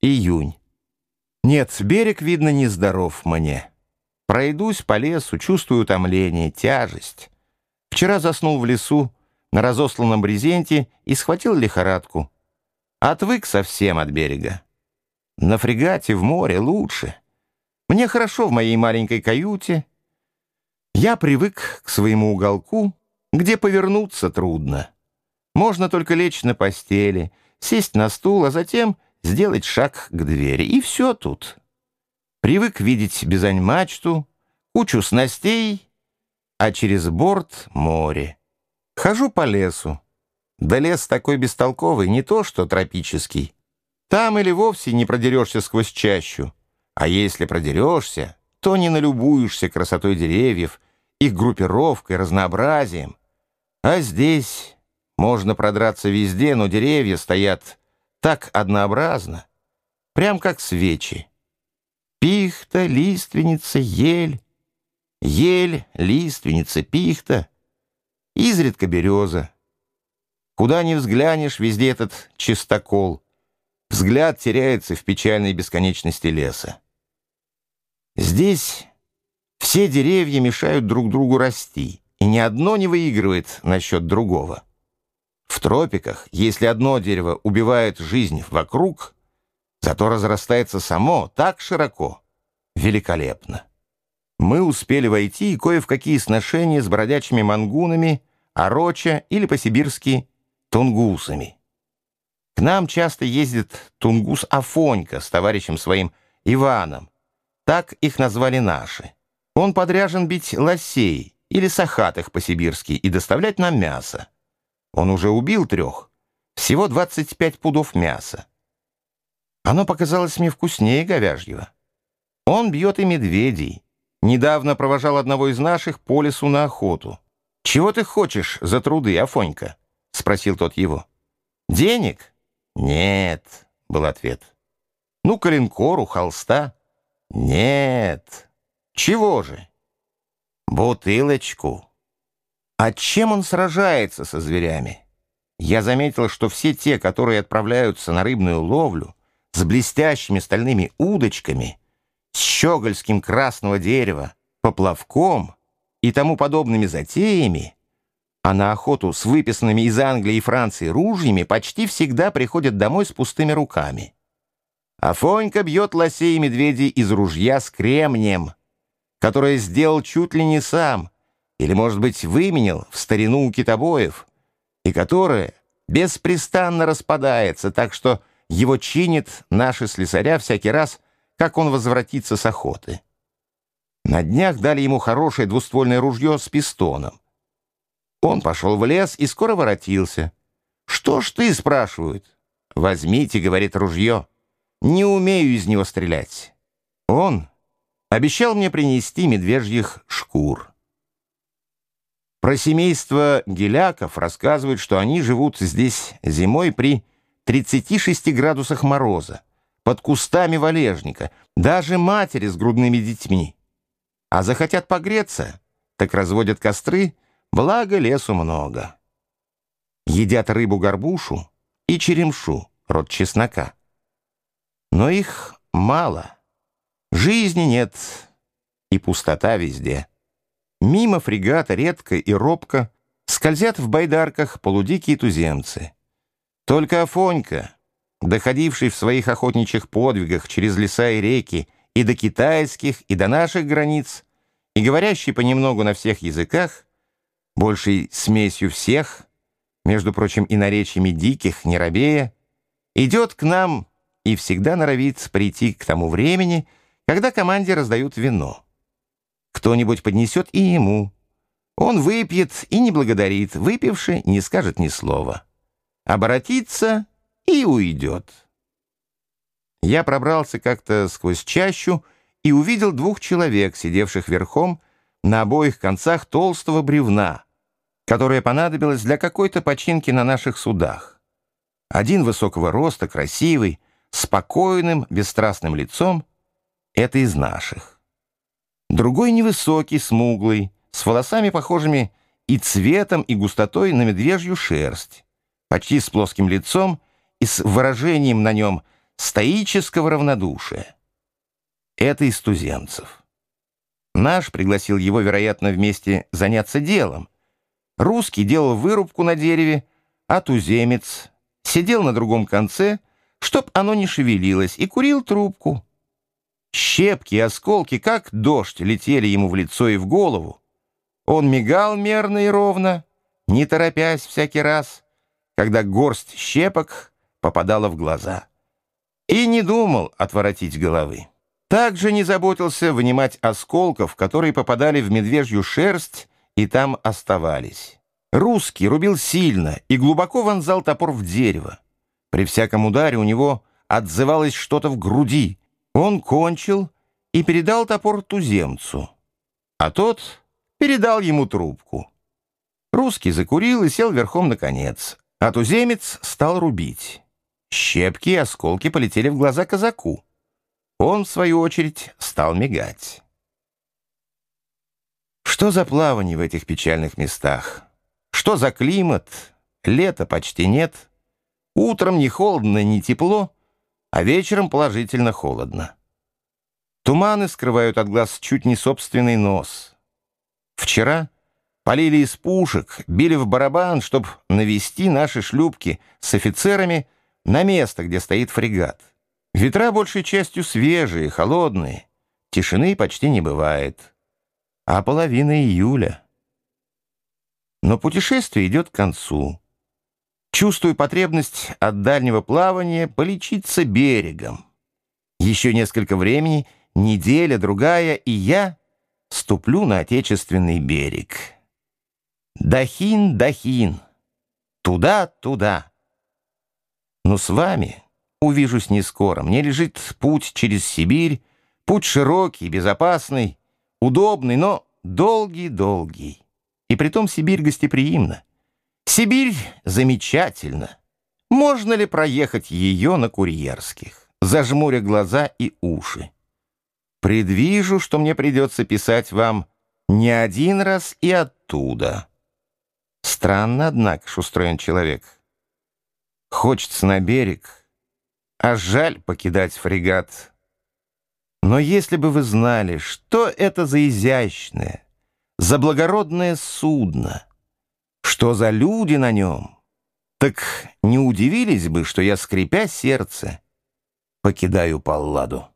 Июнь. Нет, берег, видно, нездоров мне. Пройдусь по лесу, чувствую утомление, тяжесть. Вчера заснул в лесу на разосланном брезенте и схватил лихорадку. Отвык совсем от берега. На фрегате в море лучше. Мне хорошо в моей маленькой каюте. Я привык к своему уголку, где повернуться трудно. Можно только лечь на постели, сесть на стул, а затем сделать шаг к двери. И все тут. Привык видеть бизань-мачту, кучу снастей, а через борт — море. Хожу по лесу. Да лес такой бестолковый, не то что тропический. Там или вовсе не продерешься сквозь чащу. А если продерешься, то не налюбуешься красотой деревьев, их группировкой, разнообразием. А здесь можно продраться везде, но деревья стоят так однообразно, прям как свечи. Пихта, лиственница, ель, ель, лиственница, пихта, изредка береза. Куда ни взглянешь, везде этот чистокол — Взгляд теряется в печальной бесконечности леса. Здесь все деревья мешают друг другу расти, и ни одно не выигрывает насчет другого. В тропиках, если одно дерево убивает жизнь вокруг, зато разрастается само так широко, великолепно. Мы успели войти и кое в какие сношения с бродячими мангунами, ороча или по-сибирски тунгусами. К нам часто ездит тунгус Афонька с товарищем своим Иваном. Так их назвали наши. Он подряжен бить лосей или сахатых по-сибирски и доставлять нам мясо. Он уже убил трех. Всего 25 пудов мяса. Оно показалось мне вкуснее говяжьего. Он бьет и медведей. Недавно провожал одного из наших по лесу на охоту. «Чего ты хочешь за труды, Афонька?» — спросил тот его. «Денег?» «Нет», — был ответ. «Ну, коленкору, холста?» «Нет». «Чего же?» «Бутылочку». А чем он сражается со зверями? Я заметил, что все те, которые отправляются на рыбную ловлю с блестящими стальными удочками, с щегольским красного дерева, поплавком и тому подобными затеями, а на охоту с выписанными из Англии и Франции ружьями почти всегда приходят домой с пустыми руками. Афонька бьет лосей и медведей из ружья с кремнием, которое сделал чуть ли не сам, или, может быть, выменил в старину у китобоев, и которое беспрестанно распадается, так что его чинит наши слесаря всякий раз, как он возвратится с охоты. На днях дали ему хорошее двуствольное ружье с пистоном. Он пошел в лес и скоро воротился. «Что ж ты?» — спрашивают. «Возьмите», — говорит ружье. «Не умею из него стрелять». Он обещал мне принести медвежьих шкур. Про семейство геляков рассказывают, что они живут здесь зимой при 36 градусах мороза, под кустами валежника, даже матери с грудными детьми. А захотят погреться, так разводят костры — Благо лесу много. Едят рыбу-горбушу и черемшу, род чеснока. Но их мало. Жизни нет, и пустота везде. Мимо фрегата редко и робко скользят в байдарках полудикие туземцы. Только Афонька, доходивший в своих охотничьих подвигах через леса и реки и до китайских, и до наших границ, и говорящий понемногу на всех языках, большей смесью всех, между прочим, и наречиями диких, не робея, идет к нам и всегда норовит прийти к тому времени, когда команде раздают вино. Кто-нибудь поднесет и ему. Он выпьет и не благодарит, выпивший не скажет ни слова. Обратится и уйдет. Я пробрался как-то сквозь чащу и увидел двух человек, сидевших верхом на обоих концах толстого бревна — которая понадобилась для какой-то починки на наших судах. Один высокого роста, красивый, спокойным, бесстрастным лицом — это из наших. Другой невысокий, смуглый, с волосами, похожими и цветом, и густотой на медвежью шерсть, почти с плоским лицом и с выражением на нем стоического равнодушия. Это из туземцев. Наш пригласил его, вероятно, вместе заняться делом. Русский делал вырубку на дереве, а туземец сидел на другом конце, чтоб оно не шевелилось, и курил трубку. Щепки и осколки, как дождь, летели ему в лицо и в голову. Он мигал мерно и ровно, не торопясь всякий раз, когда горсть щепок попадала в глаза. И не думал отворотить головы. Также не заботился вынимать осколков, которые попадали в медвежью шерсть и там оставались. Русский рубил сильно и глубоко вонзал топор в дерево. При всяком ударе у него отзывалось что-то в груди. Он кончил и передал топор туземцу. А тот передал ему трубку. Русский закурил и сел верхом на конец, а туземец стал рубить. Щепки и осколки полетели в глаза казаку. Он, в свою очередь, стал мигать. Что за плавание в этих печальных местах? Что за климат? Лета почти нет. Утром ни холодно, ни тепло, а вечером положительно холодно. Туманы скрывают от глаз чуть не собственный нос. Вчера полили из пушек, били в барабан, чтобы навести наши шлюпки с офицерами на место, где стоит фрегат. Ветра большей частью свежие, холодные. Тишины почти не бывает. А половина июля. Но путешествие идет к концу. Чувствую потребность от дальнего плавания полечиться берегом. Еще несколько времени, неделя, другая, и я ступлю на отечественный берег. Дахин, Дахин, туда-туда. Но с вами увижусь не скоро. Мне лежит путь через Сибирь, путь широкий, безопасный, удобный, но долгий-долгий. И притом Сибирь гостеприимна. Сибирь замечательна. Можно ли проехать ее на курьерских, зажмуря глаза и уши? Предвижу, что мне придется писать вам не один раз и оттуда. Странно, однако, устроен человек. Хочется на берег, а жаль покидать фрегат. Но если бы вы знали, что это за изящное, за благородное судно, что за люди на нем, так не удивились бы, что я, скрипя сердце, покидаю Палладу.